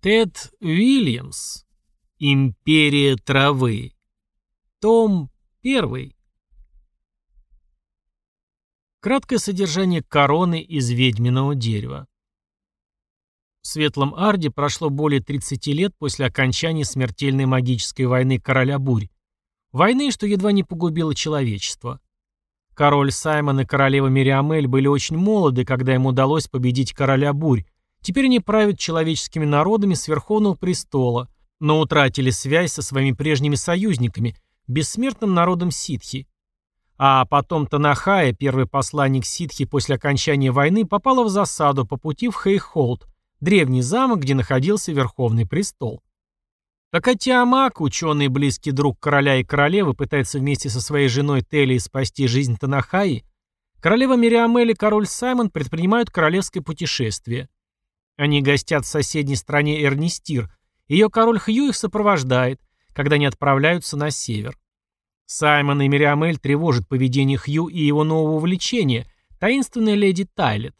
Тед Уильямс. Империя травы. Том 1. Краткое содержание короны из ведьминого дерева. В Светлом Арде прошло более 30 лет после окончания смертельной магической войны короля Бурь. Войны, что едва не погубило человечество. Король Саймон и королева Мириамель были очень молоды, когда им удалось победить короля Бурь, Теперь они правят человеческими народами с Верховного престола, но утратили связь со своими прежними союзниками, бессмертным народом ситхи. А потом Танахая, первый посланник ситхи после окончания войны, попала в засаду по пути в Хейхолд, древний замок, где находился Верховный престол. Пока Тиамак, ученый близкий друг короля и королевы, пытается вместе со своей женой Телией спасти жизнь Танахаи, королева Мириамель и король Саймон предпринимают королевское путешествие. Они гостят в соседней стране Эрнистир. Ее король Хью их сопровождает, когда они отправляются на север. Саймон и Мириамель тревожит поведение Хью и его нового увлечения, таинственная леди Тайлет.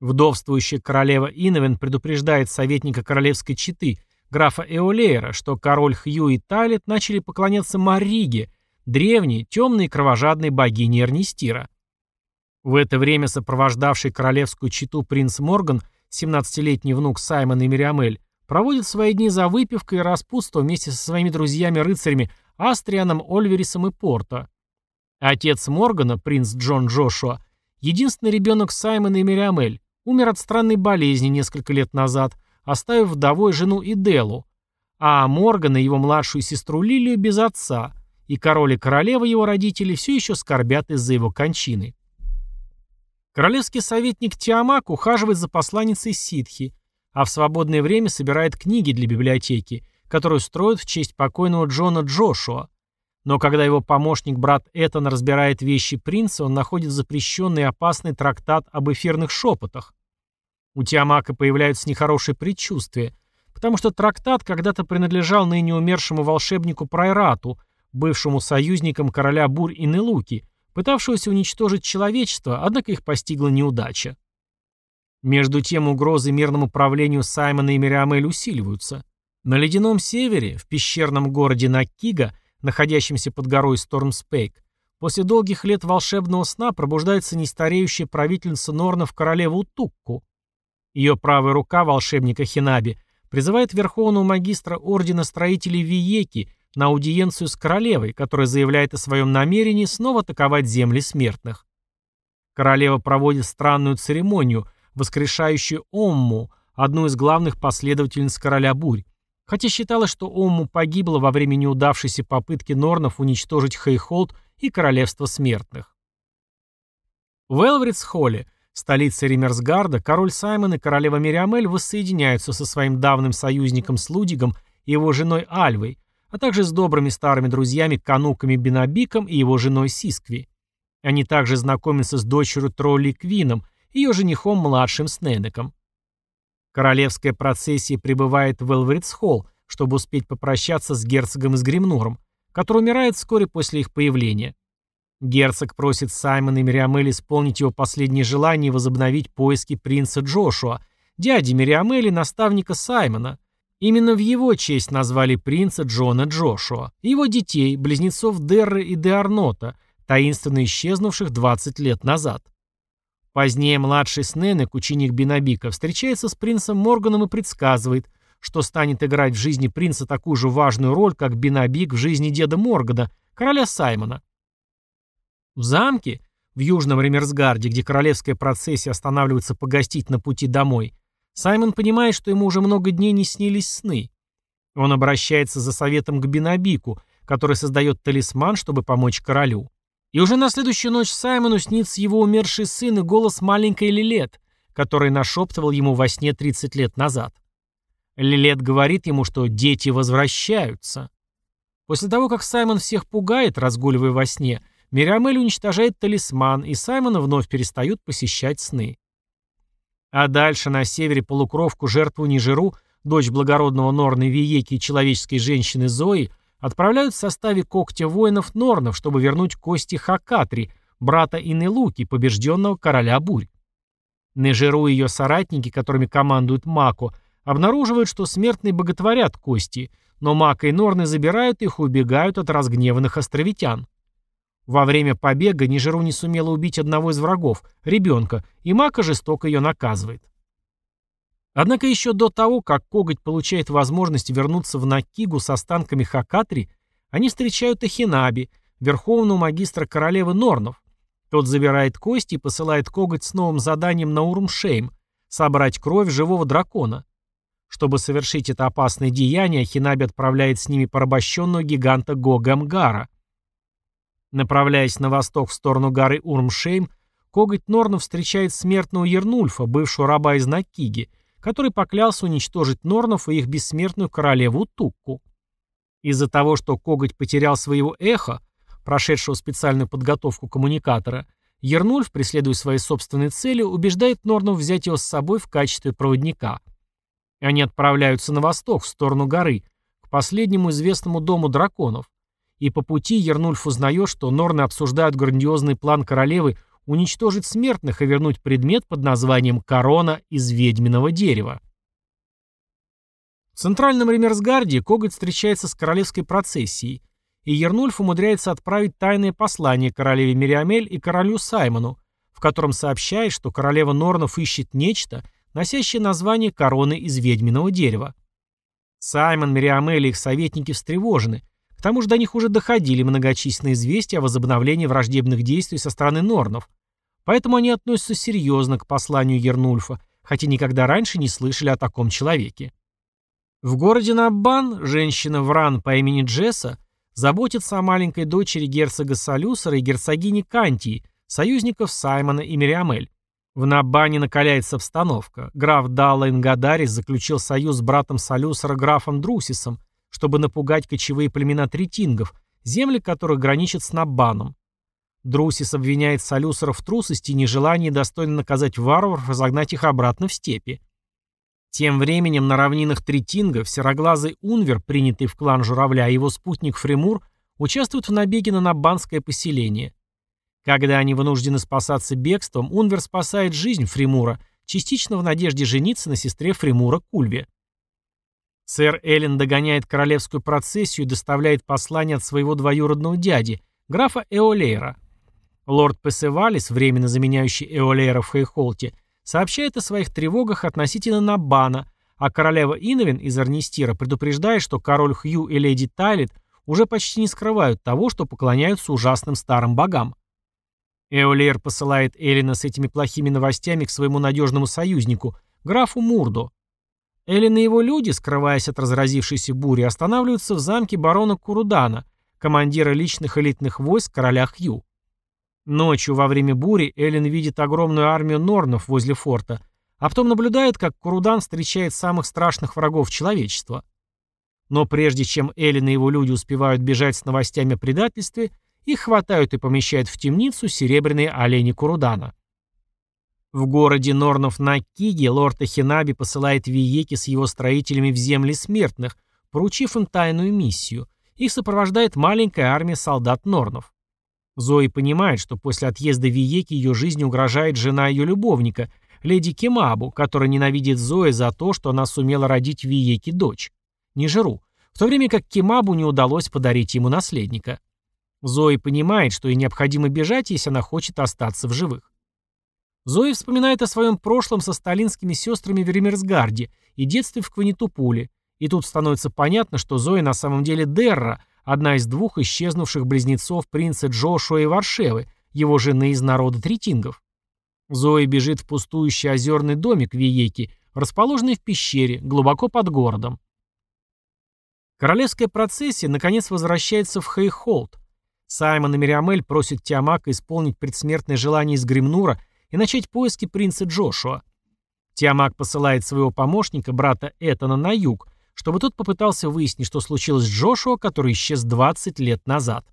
Вдовствующая королева Иновен предупреждает советника королевской четы, графа Эолеера, что король Хью и Тайлет начали поклоняться Мариге, древней, темной и кровожадной богине Эрнистира. В это время сопровождавший королевскую чету принц Морган 17-летний внук Саймона и Мириамель, проводит свои дни за выпивкой и распутством вместе со своими друзьями-рыцарями Астрианом, Ольверисом и Порто. Отец Моргана, принц Джон Джошуа, единственный ребенок Саймона и Мириамель, умер от странной болезни несколько лет назад, оставив вдовой жену Иделу, а Моргана и его младшую сестру Лилию без отца, и король и королева его родителей все еще скорбят из-за его кончины. Королевский советник Тиамак ухаживает за посланницей ситхи, а в свободное время собирает книги для библиотеки, которую строят в честь покойного Джона Джошуа. Но когда его помощник брат Этан разбирает вещи принца, он находит запрещенный и опасный трактат об эфирных шепотах. У Тиамака появляются нехорошие предчувствия, потому что трактат когда-то принадлежал ныне умершему волшебнику Прайрату, бывшему союзником короля Бур и Нелуки, пытавшегося уничтожить человечество, однако их постигла неудача. Между тем угрозы мирному правлению Саймона и Мириамель усиливаются. На ледяном севере, в пещерном городе Накига, находящемся под горой Стормспейк, после долгих лет волшебного сна пробуждается нестареющая правительница Норнов королеву Тукку. Ее правая рука волшебника Хинаби призывает верховного магистра Ордена Строителей Виеки на аудиенцию с королевой, которая заявляет о своем намерении снова атаковать земли смертных. Королева проводит странную церемонию, воскрешающую Омму, одну из главных последовательниц короля Бурь, хотя считалось, что Омму погибла во время неудавшейся попытки Норнов уничтожить Хейхолд и королевство смертных. В Элвридс-Холле, столице Римерсгарда, король Саймон и королева Мириамель воссоединяются со своим давним союзником Слудигом и его женой Альвой, а также с добрыми старыми друзьями Кануками Бенабиком и его женой Сискви. Они также знакомятся с дочерью Тролли Квином, ее женихом младшим Сненеком. Королевская процессия прибывает в Элвридс-Холл, чтобы успеть попрощаться с герцогом из Гримнуром, который умирает вскоре после их появления. Герцог просит Саймона и Мириамель исполнить его последнее желание и возобновить поиски принца Джошуа, дяди Мириамели, наставника Саймона, Именно в его честь назвали принца Джона Джошуа, его детей, близнецов Дерры и Деарнота, таинственно исчезнувших 20 лет назад. Позднее младший Сненек, ученик Бенабика, встречается с принцем Морганом и предсказывает, что станет играть в жизни принца такую же важную роль, как Бенабик в жизни деда Моргана, короля Саймона. В замке, в Южном Ремерсгарде, где королевская процессия останавливается погостить на пути домой, Саймон понимает, что ему уже много дней не снились сны. Он обращается за советом к Бенабику, который создает талисман, чтобы помочь королю. И уже на следующую ночь Саймону снится его умерший сын и голос маленькой Лилет, который нашептывал ему во сне 30 лет назад. Лилет говорит ему, что дети возвращаются. После того, как Саймон всех пугает, разгуливая во сне, Мириамель уничтожает талисман, и Саймона вновь перестают посещать сны. А дальше на севере полукровку жертву Нижеру, дочь благородного Норны Виеки и человеческой женщины Зои, отправляют в составе когтя воинов Норнов, чтобы вернуть кости Хакатри, брата Инелуки, побежденного короля Бурь. Нежеру и ее соратники, которыми командует Мако, обнаруживают, что смертные боготворят кости, но Мака и Норны забирают их и убегают от разгневанных островитян. Во время побега Нижеру не сумела убить одного из врагов, ребенка, и Мака жестоко ее наказывает. Однако еще до того, как Коготь получает возможность вернуться в Накигу с останками Хакатри, они встречают Ахинаби, верховного магистра королевы Норнов. Тот забирает кости и посылает Коготь с новым заданием на Урмшейм – собрать кровь живого дракона. Чтобы совершить это опасное деяние, Ахинаби отправляет с ними порабощенного гиганта Гогамгара. Направляясь на восток в сторону горы Урмшейм, Коготь Норнов встречает смертного Ернульфа, бывшего раба из Накиги – который поклялся уничтожить Норнов и их бессмертную королеву Тукку. Из-за того, что Коготь потерял своего эхо, прошедшего специальную подготовку коммуникатора, Ернульф, преследуя свои собственные цели, убеждает Норнов взять его с собой в качестве проводника. Они отправляются на восток, в сторону горы, к последнему известному дому драконов. И по пути Ернульф узнает, что Норны обсуждают грандиозный план королевы уничтожить смертных и вернуть предмет под названием «Корона из ведьминого дерева». В центральном Ремерсгарде Коготь встречается с королевской процессией, и Ернульф умудряется отправить тайное послание королеве Мириамель и королю Саймону, в котором сообщает, что королева Норнов ищет нечто, носящее название короны из ведьминого дерева. Саймон, Мириамель и их советники встревожены, к тому же до них уже доходили многочисленные известия о возобновлении враждебных действий со стороны Норнов, поэтому они относятся серьезно к посланию Ернульфа, хотя никогда раньше не слышали о таком человеке. В городе Наббан женщина Вран по имени Джесса заботится о маленькой дочери герцога Салюсера и герцогини Кантии, союзников Саймона и Мириамель. В Наббане накаляется обстановка. Граф Далла Ингадарис заключил союз с братом Салюсера графом Друсисом, чтобы напугать кочевые племена третингов, земли которых граничат с Наббаном. Друсис обвиняет Солюсеров в трусости и нежелании достойно наказать варваров и загнать их обратно в степи. Тем временем на равнинах Третинга сероглазый Унвер, принятый в клан Журавля, и его спутник Фремур участвуют в набеге на Наббанское поселение. Когда они вынуждены спасаться бегством, Унвер спасает жизнь Фремура, частично в надежде жениться на сестре Фремура Кульве. Сэр Эллен догоняет королевскую процессию и доставляет послание от своего двоюродного дяди, графа Эолейра. Лорд Песевалис, временно заменяющий Эолейра в Хейхолте, сообщает о своих тревогах относительно Набана, а королева Иновин из Арнистира предупреждает, что король Хью и леди Тайлит уже почти не скрывают того, что поклоняются ужасным старым богам. Эолейр посылает Эллина с этими плохими новостями к своему надежному союзнику, графу Мурду. Эллен и его люди, скрываясь от разразившейся бури, останавливаются в замке барона Курудана, командира личных элитных войск короля Хью. Ночью во время бури Эллен видит огромную армию норнов возле форта, а потом наблюдает, как Курудан встречает самых страшных врагов человечества. Но прежде чем Эллен и его люди успевают бежать с новостями о предательстве, их хватают и помещают в темницу серебряные олени Курудана. В городе Норнов на Киге лорд Ахинаби посылает Виеки с его строителями в земли смертных, поручив им тайную миссию. Их сопровождает маленькая армия солдат Норнов. Зои понимает, что после отъезда Виеки ее жизни угрожает жена ее любовника, леди Кемабу, которая ненавидит Зои за то, что она сумела родить Виеки дочь. Не жиру. В то время как Кемабу не удалось подарить ему наследника. Зои понимает, что ей необходимо бежать, если она хочет остаться в живых. Зои вспоминает о своем прошлом со сталинскими сестрами в Ремерсгарде и детстве в Кванитупуле, и тут становится понятно, что Зои на самом деле Дерра, одна из двух исчезнувших близнецов принца Джошуа и Варшевы, его жены из народа третингов. Зои бежит в пустующий озерный домик Виеки, расположенный в пещере, глубоко под городом. Королевская процессия наконец возвращается в Хейхолд. Саймон и Мириамель просят Тиамака исполнить предсмертное желание из Гримнура и начать поиски принца Джошуа. Тиамак посылает своего помощника, брата Этана, на юг, чтобы тот попытался выяснить, что случилось с Джошуа, который исчез 20 лет назад.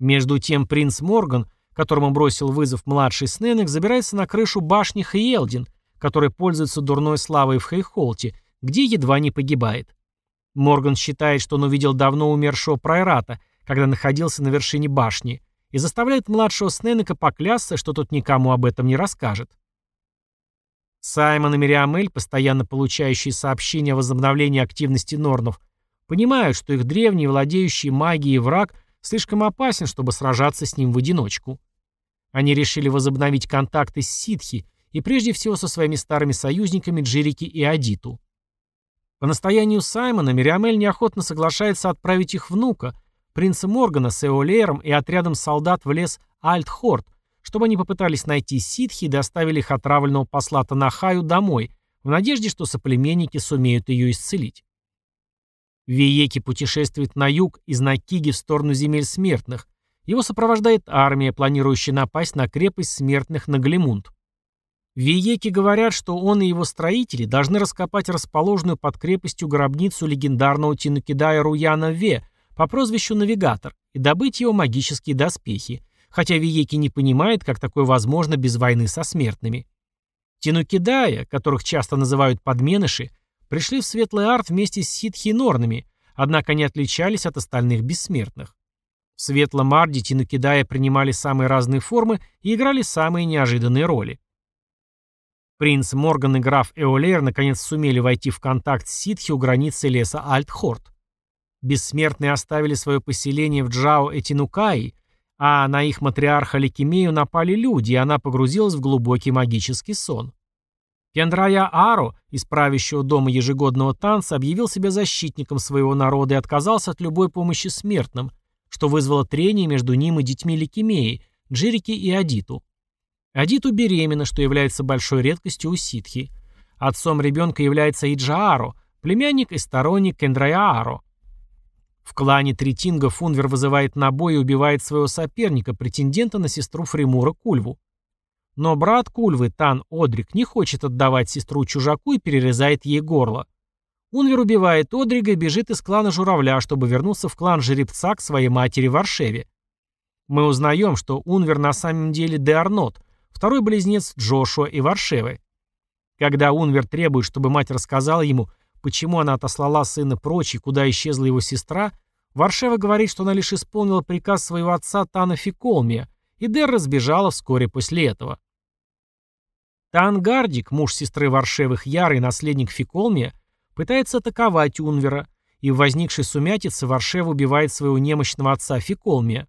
Между тем принц Морган, которому бросил вызов младший Сненек, забирается на крышу башни Хейелдин, которая пользуется дурной славой в Хейхолте, где едва не погибает. Морган считает, что он увидел давно умершего прайрата, когда находился на вершине башни, и заставляет младшего Сненека поклясться, что тот никому об этом не расскажет. Саймон и Мириамель, постоянно получающие сообщения о возобновлении активности Норнов, понимают, что их древний, владеющий магией враг слишком опасен, чтобы сражаться с ним в одиночку. Они решили возобновить контакты с ситхи и прежде всего со своими старыми союзниками Джирики и Адиту. По настоянию Саймона Мириамель неохотно соглашается отправить их внука, принца Моргана с Эолеером и отрядом солдат в лес Альтхорд, чтобы они попытались найти ситхи и доставили их отравленного посла Танахаю домой, в надежде, что соплеменники сумеют ее исцелить. Виеки путешествует на юг из Накиги в сторону земель смертных. Его сопровождает армия, планирующая напасть на крепость смертных на Глимунд. Виеки говорят, что он и его строители должны раскопать расположенную под крепостью гробницу легендарного Тинукидая Руяна Ве по прозвищу Навигатор и добыть его магические доспехи, хотя Виеки не понимает, как такое возможно без войны со смертными. Тинукидая, которых часто называют подменыши, пришли в Светлый Арт вместе с ситхи и норнами, однако они отличались от остальных бессмертных. В Светлом Арде Тинукидая принимали самые разные формы и играли самые неожиданные роли. Принц Морган и граф Эолер наконец сумели войти в контакт с ситхи у границы леса Альтхорд. Бессмертные оставили свое поселение в Джао Этинукаи, а на их матриарха Ликимею напали люди, и она погрузилась в глубокий магический сон. Кендрая Аро из правящего дома ежегодного танца объявил себя защитником своего народа и отказался от любой помощи смертным, что вызвало трение между ним и детьми Ликимеи, Джирики и Адиту. Адиту беременна, что является большой редкостью у ситхи. Отцом ребенка является Иджааро, племянник и сторонник Кендраяаро. В клане Третинга Фунвер вызывает на бой и убивает своего соперника, претендента на сестру Фримура Кульву. Но брат Кульвы, Тан Одрик, не хочет отдавать сестру чужаку и перерезает ей горло. Унвер убивает Одрига и бежит из клана Журавля, чтобы вернуться в клан Жеребца к своей матери в Варшеве. Мы узнаем, что Унвер на самом деле Деарнот, второй близнец Джошуа и Варшевы. Когда Унвер требует, чтобы мать рассказала ему, почему она отослала сына прочь и куда исчезла его сестра, Варшева говорит, что она лишь исполнила приказ своего отца Тана Фиколмия, и Дерра сбежала вскоре после этого. Тангардик, муж сестры Варшевых Яры и наследник Фиколмия, пытается атаковать Унвера, и в возникшей сумятице Варшева убивает своего немощного отца Фиколмия.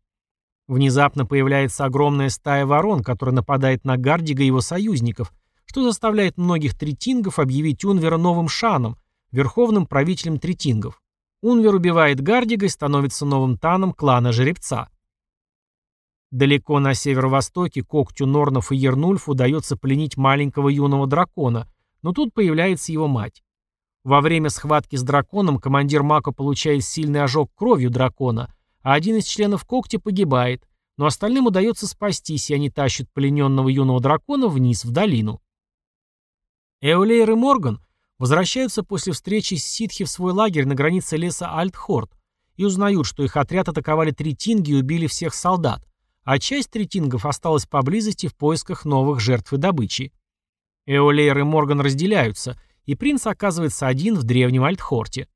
Внезапно появляется огромная стая ворон, которая нападает на Гардига и его союзников, что заставляет многих третингов объявить Унвера новым шаном, верховным правителем третингов. Унвер убивает Гардига и становится новым таном клана Жеребца. Далеко на северо-востоке когтю Норнов и Ернульф удается пленить маленького юного дракона, но тут появляется его мать. Во время схватки с драконом командир Мако получает сильный ожог кровью дракона, а один из членов когти погибает, но остальным удается спастись, и они тащат плененного юного дракона вниз в долину. Эолейр и Морган возвращаются после встречи с ситхи в свой лагерь на границе леса Альтхорд и узнают, что их отряд атаковали три тинги и убили всех солдат, а часть третингов осталась поблизости в поисках новых жертв и добычи. Эолейр и Морган разделяются, и принц оказывается один в древнем Альтхорте.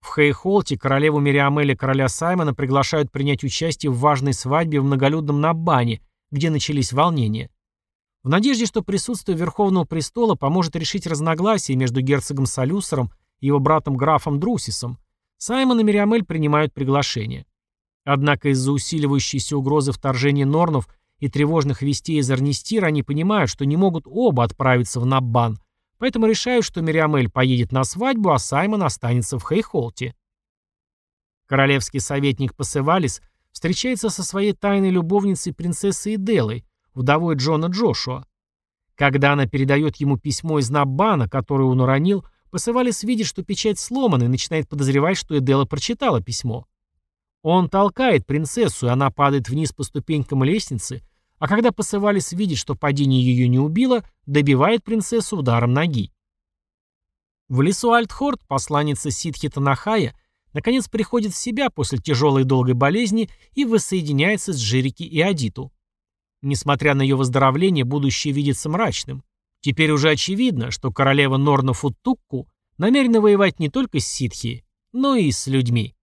В Хейхолте королеву Мириамель и короля Саймона приглашают принять участие в важной свадьбе в многолюдном Наббане, где начались волнения. В надежде, что присутствие Верховного престола поможет решить разногласия между герцогом Салюсером и его братом графом Друсисом, Саймон и Мириамель принимают приглашение. Однако из-за усиливающейся угрозы вторжения Норнов и тревожных вестей из Арнистира они понимают, что не могут оба отправиться в Наббан, поэтому решают, что Мириамель поедет на свадьбу, а Саймон останется в Хейхолте. Королевский советник Пасевалис встречается со своей тайной любовницей принцессой Иделой, вдовой Джона Джошуа. Когда она передает ему письмо из Наббана, которое он уронил, Пасевалис видит, что печать сломана и начинает подозревать, что Эдела прочитала письмо. Он толкает принцессу, и она падает вниз по ступенькам лестницы, а когда Пасывалис видит, что падение ее не убило, добивает принцессу ударом ноги. В лесу Альтхорд посланница Ситхи Танахая наконец приходит в себя после тяжелой и долгой болезни и воссоединяется с Джирики и Адиту. Несмотря на ее выздоровление, будущее видится мрачным. Теперь уже очевидно, что королева Норна Футукку намерена воевать не только с Ситхи, но и с людьми.